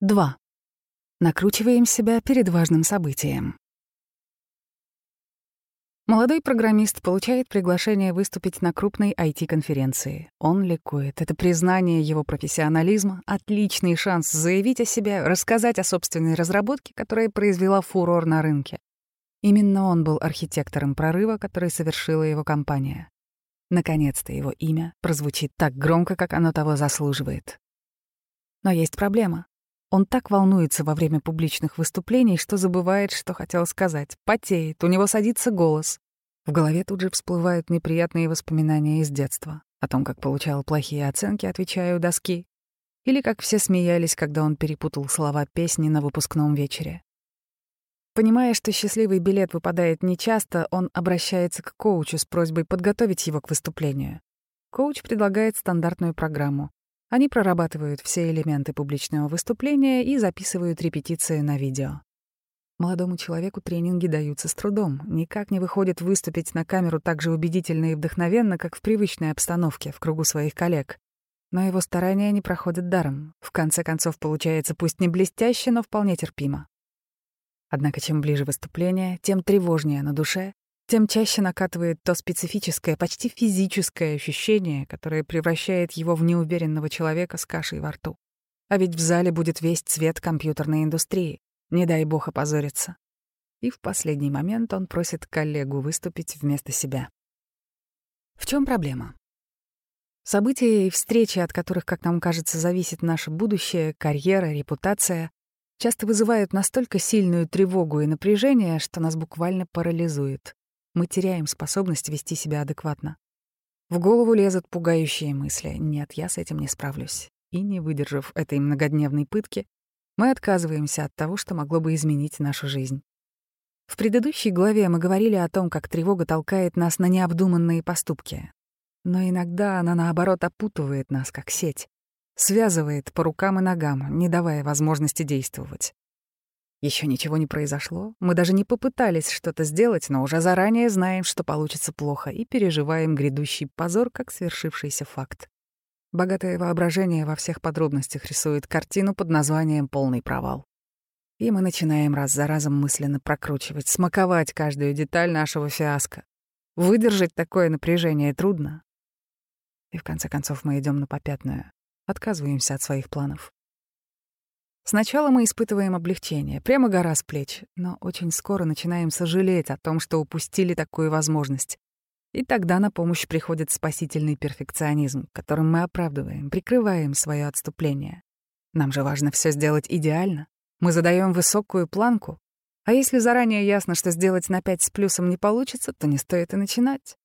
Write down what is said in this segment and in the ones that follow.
2. Накручиваем себя перед важным событием. Молодой программист получает приглашение выступить на крупной IT-конференции. Он ликует. Это признание его профессионализма, отличный шанс заявить о себе, рассказать о собственной разработке, которая произвела фурор на рынке. Именно он был архитектором прорыва, который совершила его компания. Наконец-то его имя прозвучит так громко, как оно того заслуживает. Но есть проблема. Он так волнуется во время публичных выступлений, что забывает, что хотел сказать. Потеет, у него садится голос. В голове тут же всплывают неприятные воспоминания из детства. О том, как получал плохие оценки, отвечая у доски. Или как все смеялись, когда он перепутал слова песни на выпускном вечере. Понимая, что счастливый билет выпадает нечасто, он обращается к коучу с просьбой подготовить его к выступлению. Коуч предлагает стандартную программу. Они прорабатывают все элементы публичного выступления и записывают репетиции на видео. Молодому человеку тренинги даются с трудом, никак не выходит выступить на камеру так же убедительно и вдохновенно, как в привычной обстановке, в кругу своих коллег. Но его старания не проходят даром. В конце концов, получается пусть не блестяще, но вполне терпимо. Однако чем ближе выступление, тем тревожнее на душе, тем чаще накатывает то специфическое, почти физическое ощущение, которое превращает его в неуверенного человека с кашей во рту. А ведь в зале будет весь цвет компьютерной индустрии. Не дай бог опозориться. И в последний момент он просит коллегу выступить вместо себя. В чем проблема? События и встречи, от которых, как нам кажется, зависит наше будущее, карьера, репутация, часто вызывают настолько сильную тревогу и напряжение, что нас буквально парализует мы теряем способность вести себя адекватно. В голову лезут пугающие мысли. Нет, я с этим не справлюсь. И не выдержав этой многодневной пытки, мы отказываемся от того, что могло бы изменить нашу жизнь. В предыдущей главе мы говорили о том, как тревога толкает нас на необдуманные поступки. Но иногда она, наоборот, опутывает нас, как сеть, связывает по рукам и ногам, не давая возможности действовать. Еще ничего не произошло, мы даже не попытались что-то сделать, но уже заранее знаем, что получится плохо, и переживаем грядущий позор как свершившийся факт. Богатое воображение во всех подробностях рисует картину под названием «Полный провал». И мы начинаем раз за разом мысленно прокручивать, смаковать каждую деталь нашего фиаско. Выдержать такое напряжение трудно. И в конце концов мы идем на попятную, отказываемся от своих планов. Сначала мы испытываем облегчение, прямо гора с плеч, но очень скоро начинаем сожалеть о том, что упустили такую возможность. И тогда на помощь приходит спасительный перфекционизм, которым мы оправдываем, прикрываем свое отступление. Нам же важно все сделать идеально. Мы задаем высокую планку. А если заранее ясно, что сделать на пять с плюсом не получится, то не стоит и начинать.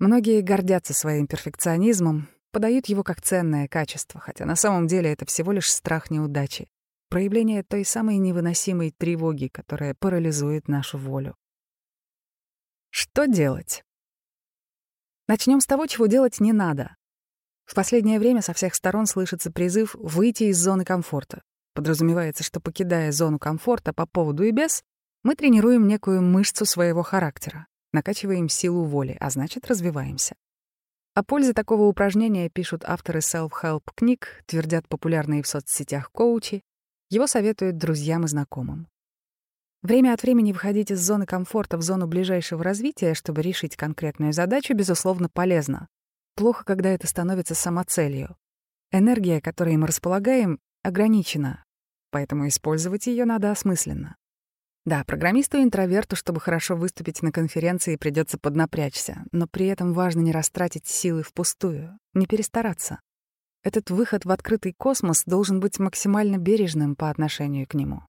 Многие гордятся своим перфекционизмом, подают его как ценное качество, хотя на самом деле это всего лишь страх неудачи проявление той самой невыносимой тревоги, которая парализует нашу волю. Что делать? Начнем с того, чего делать не надо. В последнее время со всех сторон слышится призыв выйти из зоны комфорта. Подразумевается, что покидая зону комфорта по поводу и без, мы тренируем некую мышцу своего характера, накачиваем силу воли, а значит, развиваемся. О пользе такого упражнения пишут авторы self-help книг, твердят популярные в соцсетях коучи, его советуют друзьям и знакомым. Время от времени выходить из зоны комфорта в зону ближайшего развития, чтобы решить конкретную задачу, безусловно, полезно. Плохо, когда это становится самоцелью. Энергия, которой мы располагаем, ограничена, поэтому использовать ее надо осмысленно. Да, программисту-интроверту, чтобы хорошо выступить на конференции, придется поднапрячься, но при этом важно не растратить силы впустую, не перестараться. Этот выход в открытый космос должен быть максимально бережным по отношению к нему.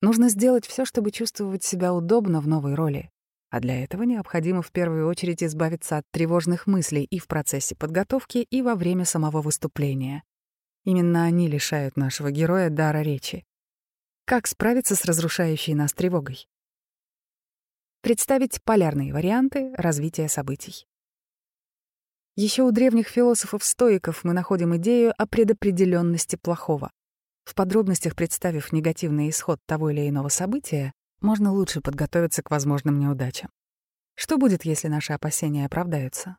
Нужно сделать все, чтобы чувствовать себя удобно в новой роли. А для этого необходимо в первую очередь избавиться от тревожных мыслей и в процессе подготовки, и во время самого выступления. Именно они лишают нашего героя дара речи. Как справиться с разрушающей нас тревогой? Представить полярные варианты развития событий. Еще у древних философов-стоиков мы находим идею о предопределенности плохого. В подробностях представив негативный исход того или иного события, можно лучше подготовиться к возможным неудачам. Что будет, если наши опасения оправдаются?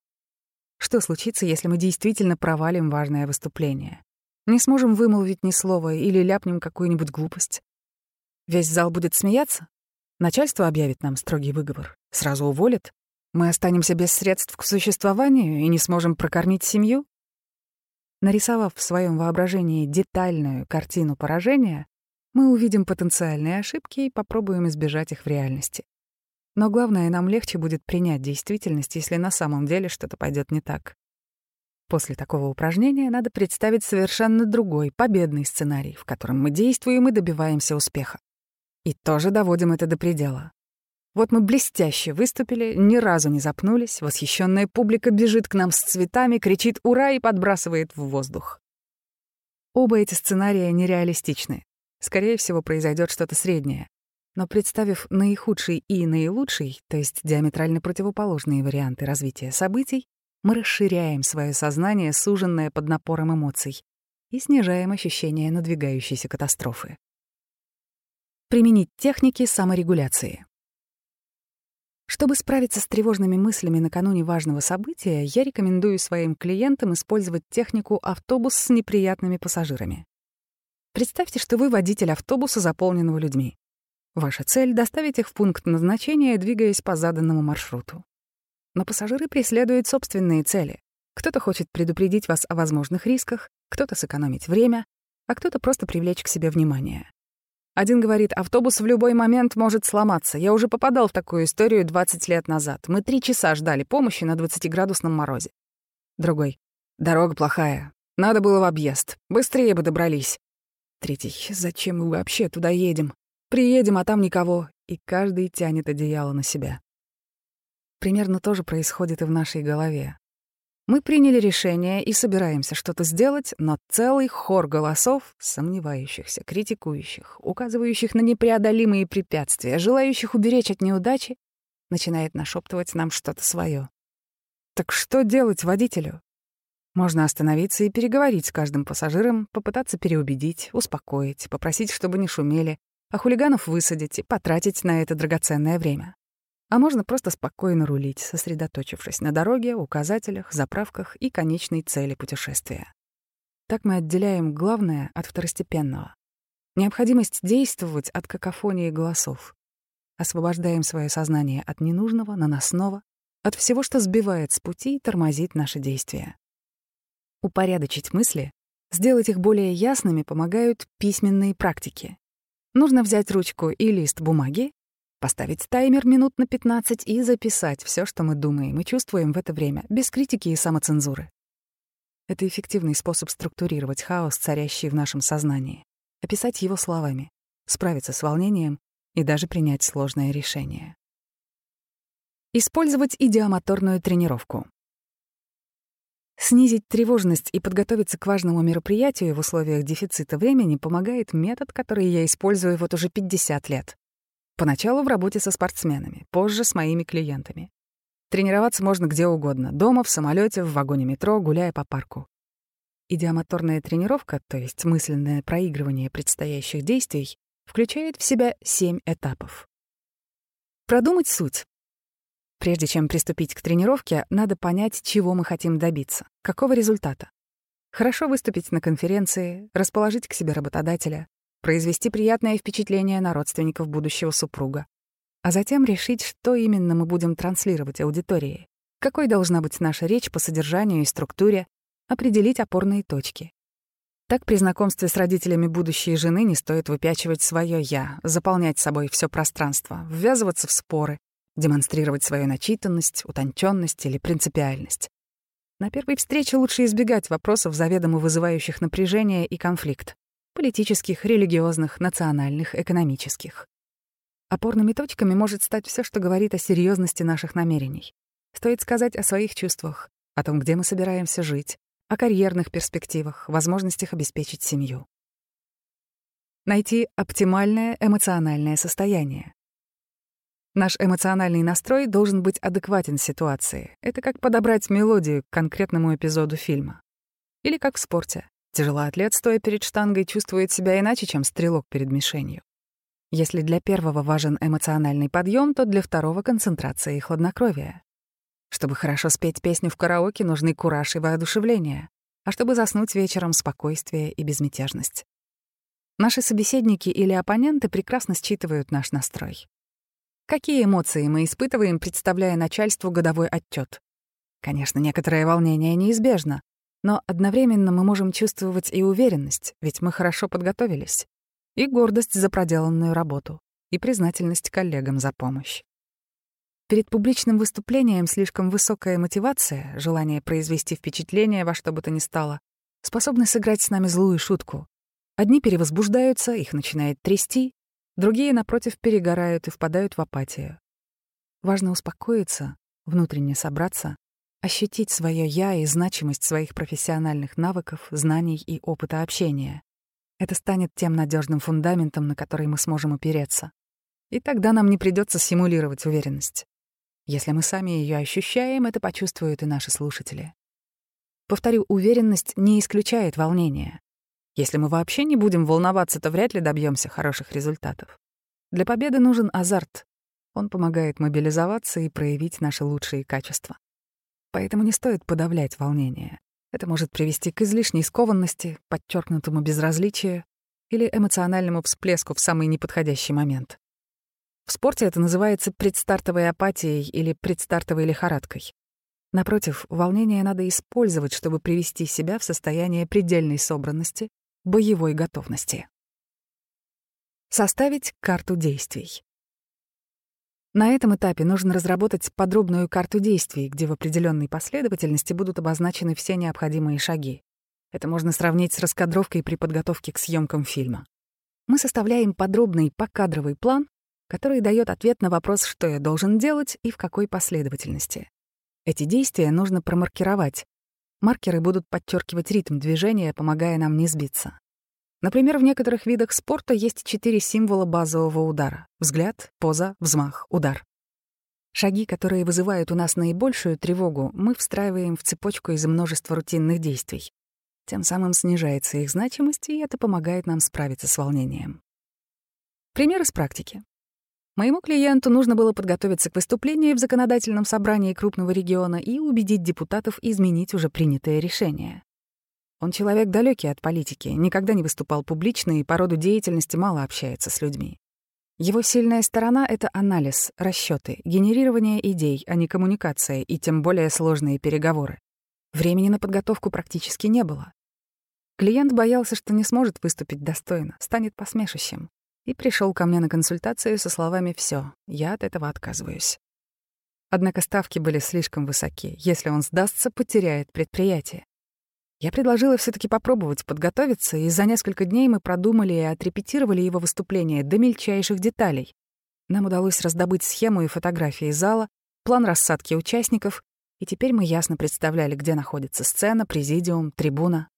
Что случится, если мы действительно провалим важное выступление? Не сможем вымолвить ни слова или ляпнем какую-нибудь глупость. Весь зал будет смеяться? Начальство объявит нам строгий выговор. Сразу уволит? Мы останемся без средств к существованию и не сможем прокормить семью? Нарисовав в своем воображении детальную картину поражения, мы увидим потенциальные ошибки и попробуем избежать их в реальности. Но главное, нам легче будет принять действительность, если на самом деле что-то пойдет не так. После такого упражнения надо представить совершенно другой, победный сценарий, в котором мы действуем и добиваемся успеха. И тоже доводим это до предела. Вот мы блестяще выступили, ни разу не запнулись, восхищенная публика бежит к нам с цветами, кричит «Ура!» и подбрасывает в воздух. Оба эти сценария нереалистичны. Скорее всего, произойдет что-то среднее. Но представив наихудший и наилучший, то есть диаметрально противоположные варианты развития событий, мы расширяем свое сознание, суженное под напором эмоций, и снижаем ощущение надвигающейся катастрофы. Применить техники саморегуляции. Чтобы справиться с тревожными мыслями накануне важного события, я рекомендую своим клиентам использовать технику «автобус с неприятными пассажирами». Представьте, что вы водитель автобуса, заполненного людьми. Ваша цель — доставить их в пункт назначения, двигаясь по заданному маршруту. Но пассажиры преследуют собственные цели. Кто-то хочет предупредить вас о возможных рисках, кто-то сэкономить время, а кто-то просто привлечь к себе внимание. Один говорит, автобус в любой момент может сломаться. Я уже попадал в такую историю 20 лет назад. Мы три часа ждали помощи на 20-градусном морозе. Другой. Дорога плохая. Надо было в объезд. Быстрее бы добрались. Третий. Зачем мы вообще туда едем? Приедем, а там никого. И каждый тянет одеяло на себя. Примерно то же происходит и в нашей голове. Мы приняли решение и собираемся что-то сделать, но целый хор голосов, сомневающихся, критикующих, указывающих на непреодолимые препятствия, желающих уберечь от неудачи, начинает нашептывать нам что-то свое. Так что делать водителю? Можно остановиться и переговорить с каждым пассажиром, попытаться переубедить, успокоить, попросить, чтобы не шумели, а хулиганов высадить и потратить на это драгоценное время. А можно просто спокойно рулить, сосредоточившись на дороге, указателях, заправках и конечной цели путешествия. Так мы отделяем главное от второстепенного. Необходимость действовать от какофонии голосов. Освобождаем свое сознание от ненужного, наносного, от всего, что сбивает с пути и тормозит наши действия. Упорядочить мысли, сделать их более ясными помогают письменные практики. Нужно взять ручку и лист бумаги Поставить таймер минут на 15 и записать все, что мы думаем и чувствуем в это время, без критики и самоцензуры. Это эффективный способ структурировать хаос, царящий в нашем сознании, описать его словами, справиться с волнением и даже принять сложное решение. Использовать идиомоторную тренировку. Снизить тревожность и подготовиться к важному мероприятию в условиях дефицита времени помогает метод, который я использую вот уже 50 лет. Поначалу в работе со спортсменами, позже с моими клиентами. Тренироваться можно где угодно — дома, в самолете, в вагоне метро, гуляя по парку. Идиомоторная тренировка, то есть мысленное проигрывание предстоящих действий, включает в себя семь этапов. Продумать суть. Прежде чем приступить к тренировке, надо понять, чего мы хотим добиться, какого результата. Хорошо выступить на конференции, расположить к себе работодателя, произвести приятное впечатление на родственников будущего супруга, а затем решить, что именно мы будем транслировать аудитории, какой должна быть наша речь по содержанию и структуре, определить опорные точки. Так при знакомстве с родителями будущей жены не стоит выпячивать свое «я», заполнять собой все пространство, ввязываться в споры, демонстрировать свою начитанность, утонченность или принципиальность. На первой встрече лучше избегать вопросов, заведомо вызывающих напряжение и конфликт политических, религиозных, национальных, экономических. Опорными точками может стать все, что говорит о серьезности наших намерений. Стоит сказать о своих чувствах, о том, где мы собираемся жить, о карьерных перспективах, возможностях обеспечить семью. Найти оптимальное эмоциональное состояние. Наш эмоциональный настрой должен быть адекватен ситуации. Это как подобрать мелодию к конкретному эпизоду фильма. Или как в спорте. Тяжелоатлет, стоя перед штангой, чувствует себя иначе, чем стрелок перед мишенью. Если для первого важен эмоциональный подъем, то для второго — концентрация и хладнокровие. Чтобы хорошо спеть песню в караоке, нужны кураж и воодушевление. а чтобы заснуть вечером спокойствие и безмятежность. Наши собеседники или оппоненты прекрасно считывают наш настрой. Какие эмоции мы испытываем, представляя начальству годовой отчет? Конечно, некоторое волнение неизбежно, но одновременно мы можем чувствовать и уверенность, ведь мы хорошо подготовились, и гордость за проделанную работу, и признательность коллегам за помощь. Перед публичным выступлением слишком высокая мотивация, желание произвести впечатление во что бы то ни стало, способны сыграть с нами злую шутку. Одни перевозбуждаются, их начинает трясти, другие, напротив, перегорают и впадают в апатию. Важно успокоиться, внутренне собраться, ощутить свое «я» и значимость своих профессиональных навыков, знаний и опыта общения. Это станет тем надежным фундаментом, на который мы сможем опереться. И тогда нам не придется симулировать уверенность. Если мы сами ее ощущаем, это почувствуют и наши слушатели. Повторю, уверенность не исключает волнения. Если мы вообще не будем волноваться, то вряд ли добьемся хороших результатов. Для победы нужен азарт. Он помогает мобилизоваться и проявить наши лучшие качества. Поэтому не стоит подавлять волнение. Это может привести к излишней скованности, подчеркнутому безразличию или эмоциональному всплеску в самый неподходящий момент. В спорте это называется предстартовой апатией или предстартовой лихорадкой. Напротив, волнение надо использовать, чтобы привести себя в состояние предельной собранности, боевой готовности. Составить карту действий. На этом этапе нужно разработать подробную карту действий, где в определенной последовательности будут обозначены все необходимые шаги. Это можно сравнить с раскадровкой при подготовке к съемкам фильма. Мы составляем подробный покадровый план, который дает ответ на вопрос, что я должен делать и в какой последовательности. Эти действия нужно промаркировать. Маркеры будут подчеркивать ритм движения, помогая нам не сбиться. Например, в некоторых видах спорта есть четыре символа базового удара — взгляд, поза, взмах, удар. Шаги, которые вызывают у нас наибольшую тревогу, мы встраиваем в цепочку из множества рутинных действий. Тем самым снижается их значимость, и это помогает нам справиться с волнением. Пример из практики. Моему клиенту нужно было подготовиться к выступлению в законодательном собрании крупного региона и убедить депутатов изменить уже принятое решение. Он человек далекий от политики, никогда не выступал публично и по роду деятельности мало общается с людьми. Его сильная сторона — это анализ, расчеты, генерирование идей, а не коммуникация и тем более сложные переговоры. Времени на подготовку практически не было. Клиент боялся, что не сможет выступить достойно, станет посмешищем и пришел ко мне на консультацию со словами «все, я от этого отказываюсь». Однако ставки были слишком высоки. Если он сдастся, потеряет предприятие. Я предложила все таки попробовать подготовиться, и за несколько дней мы продумали и отрепетировали его выступление до мельчайших деталей. Нам удалось раздобыть схему и фотографии зала, план рассадки участников, и теперь мы ясно представляли, где находится сцена, президиум, трибуна.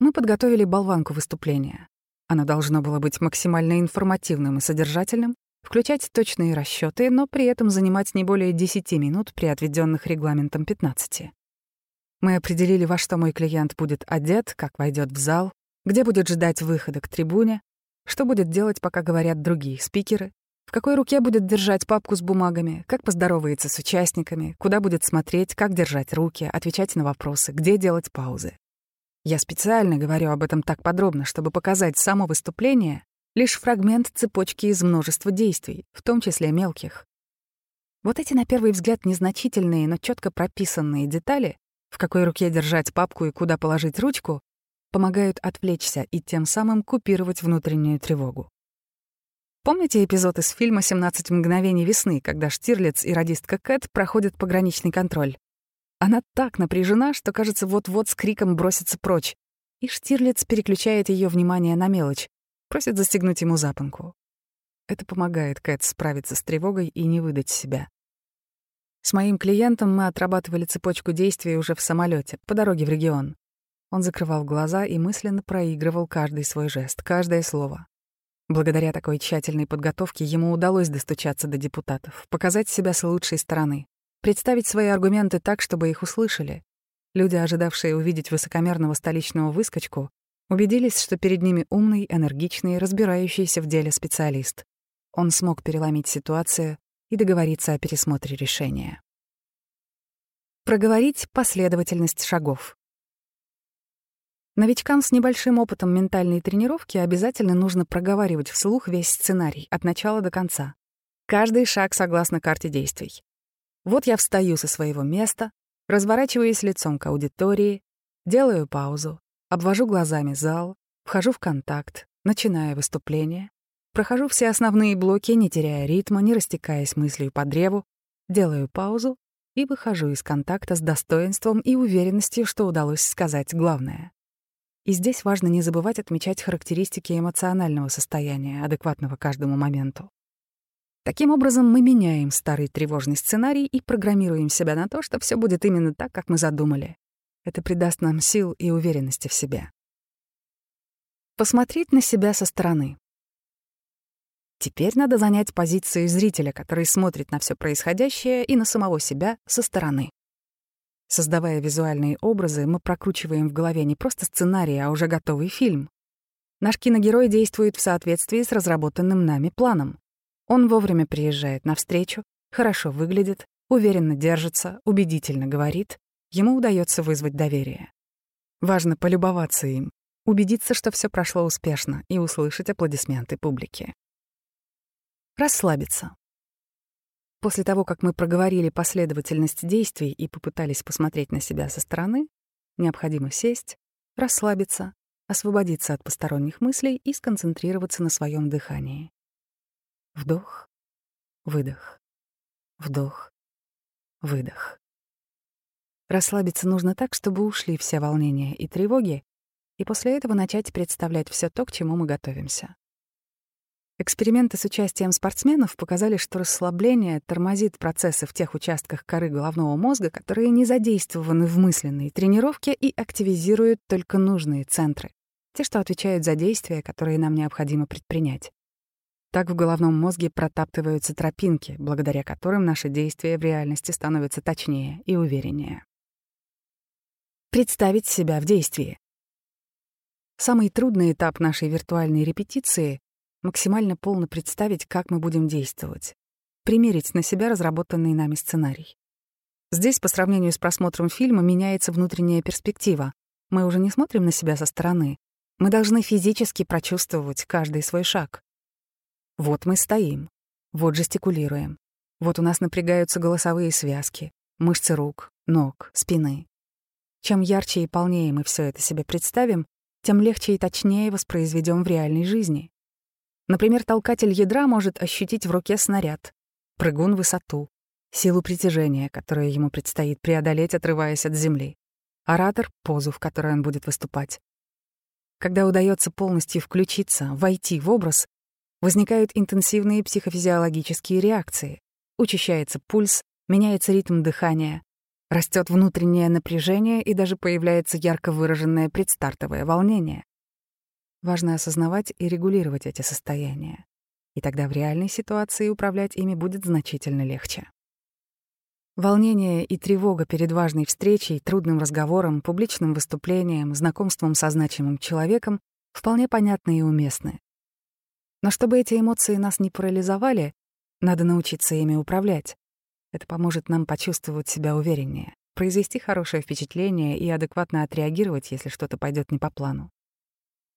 Мы подготовили болванку выступления. Оно должно было быть максимально информативным и содержательным, включать точные расчеты, но при этом занимать не более 10 минут при отведенных регламентом 15. Мы определили, во что мой клиент будет одет, как войдет в зал, где будет ждать выхода к трибуне, что будет делать, пока говорят другие спикеры, в какой руке будет держать папку с бумагами, как поздоровается с участниками, куда будет смотреть, как держать руки, отвечать на вопросы, где делать паузы. Я специально говорю об этом так подробно, чтобы показать само выступление — лишь фрагмент цепочки из множества действий, в том числе мелких. Вот эти, на первый взгляд, незначительные, но четко прописанные детали, в какой руке держать папку и куда положить ручку, помогают отвлечься и тем самым купировать внутреннюю тревогу. Помните эпизод из фильма «17 мгновений весны», когда Штирлиц и радистка Кэт проходят пограничный контроль? Она так напряжена, что, кажется, вот-вот с криком бросится прочь. И Штирлиц переключает ее внимание на мелочь, просит застегнуть ему запонку. Это помогает Кэт справиться с тревогой и не выдать себя. С моим клиентом мы отрабатывали цепочку действий уже в самолете по дороге в регион. Он закрывал глаза и мысленно проигрывал каждый свой жест, каждое слово. Благодаря такой тщательной подготовке ему удалось достучаться до депутатов, показать себя с лучшей стороны представить свои аргументы так, чтобы их услышали. Люди, ожидавшие увидеть высокомерного столичного выскочку, убедились, что перед ними умный, энергичный, разбирающийся в деле специалист. Он смог переломить ситуацию и договориться о пересмотре решения. Проговорить последовательность шагов. Новичкам с небольшим опытом ментальной тренировки обязательно нужно проговаривать вслух весь сценарий от начала до конца. Каждый шаг согласно карте действий. Вот я встаю со своего места, разворачиваюсь лицом к аудитории, делаю паузу, обвожу глазами зал, вхожу в контакт, начинаю выступление, прохожу все основные блоки, не теряя ритма, не растекаясь мыслью по древу, делаю паузу и выхожу из контакта с достоинством и уверенностью, что удалось сказать главное. И здесь важно не забывать отмечать характеристики эмоционального состояния, адекватного каждому моменту. Таким образом, мы меняем старый тревожный сценарий и программируем себя на то, что все будет именно так, как мы задумали. Это придаст нам сил и уверенности в себе. Посмотреть на себя со стороны. Теперь надо занять позицию зрителя, который смотрит на все происходящее и на самого себя со стороны. Создавая визуальные образы, мы прокручиваем в голове не просто сценарий, а уже готовый фильм. Наш киногерой действует в соответствии с разработанным нами планом. Он вовремя приезжает навстречу, хорошо выглядит, уверенно держится, убедительно говорит. Ему удается вызвать доверие. Важно полюбоваться им, убедиться, что все прошло успешно, и услышать аплодисменты публики. Расслабиться. После того, как мы проговорили последовательность действий и попытались посмотреть на себя со стороны, необходимо сесть, расслабиться, освободиться от посторонних мыслей и сконцентрироваться на своем дыхании. Вдох, выдох, вдох, выдох. Расслабиться нужно так, чтобы ушли все волнения и тревоги, и после этого начать представлять все то, к чему мы готовимся. Эксперименты с участием спортсменов показали, что расслабление тормозит процессы в тех участках коры головного мозга, которые не задействованы в мысленной тренировке и активизируют только нужные центры, те, что отвечают за действия, которые нам необходимо предпринять. Так в головном мозге протаптываются тропинки, благодаря которым наши действия в реальности становятся точнее и увереннее. Представить себя в действии. Самый трудный этап нашей виртуальной репетиции максимально полно представить, как мы будем действовать, примерить на себя разработанный нами сценарий. Здесь, по сравнению с просмотром фильма, меняется внутренняя перспектива. Мы уже не смотрим на себя со стороны. Мы должны физически прочувствовать каждый свой шаг. Вот мы стоим, вот жестикулируем, вот у нас напрягаются голосовые связки, мышцы рук, ног, спины. Чем ярче и полнее мы все это себе представим, тем легче и точнее воспроизведем в реальной жизни. Например, толкатель ядра может ощутить в руке снаряд, прыгун — высоту, силу притяжения, которую ему предстоит преодолеть, отрываясь от земли, оратор — позу, в которой он будет выступать. Когда удается полностью включиться, войти в образ, возникают интенсивные психофизиологические реакции, учащается пульс, меняется ритм дыхания, растет внутреннее напряжение и даже появляется ярко выраженное предстартовое волнение. Важно осознавать и регулировать эти состояния. И тогда в реальной ситуации управлять ими будет значительно легче. Волнение и тревога перед важной встречей, трудным разговором, публичным выступлением, знакомством со значимым человеком вполне понятны и уместны. Но чтобы эти эмоции нас не парализовали, надо научиться ими управлять. Это поможет нам почувствовать себя увереннее, произвести хорошее впечатление и адекватно отреагировать, если что-то пойдет не по плану.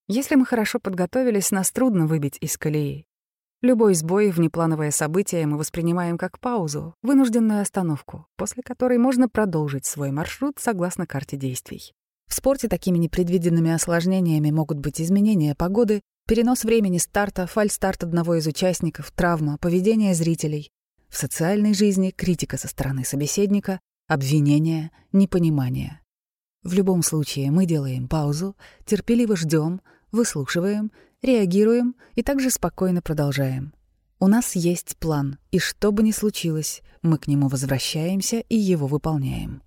Если мы хорошо подготовились, нас трудно выбить из колеи. Любой сбой, внеплановое событие мы воспринимаем как паузу, вынужденную остановку, после которой можно продолжить свой маршрут согласно карте действий. В спорте такими непредвиденными осложнениями могут быть изменения погоды, перенос времени старта, фальстарт одного из участников, травма, поведение зрителей. В социальной жизни — критика со стороны собеседника, обвинение, непонимание. В любом случае мы делаем паузу, терпеливо ждем, выслушиваем, реагируем и также спокойно продолжаем. У нас есть план, и что бы ни случилось, мы к нему возвращаемся и его выполняем.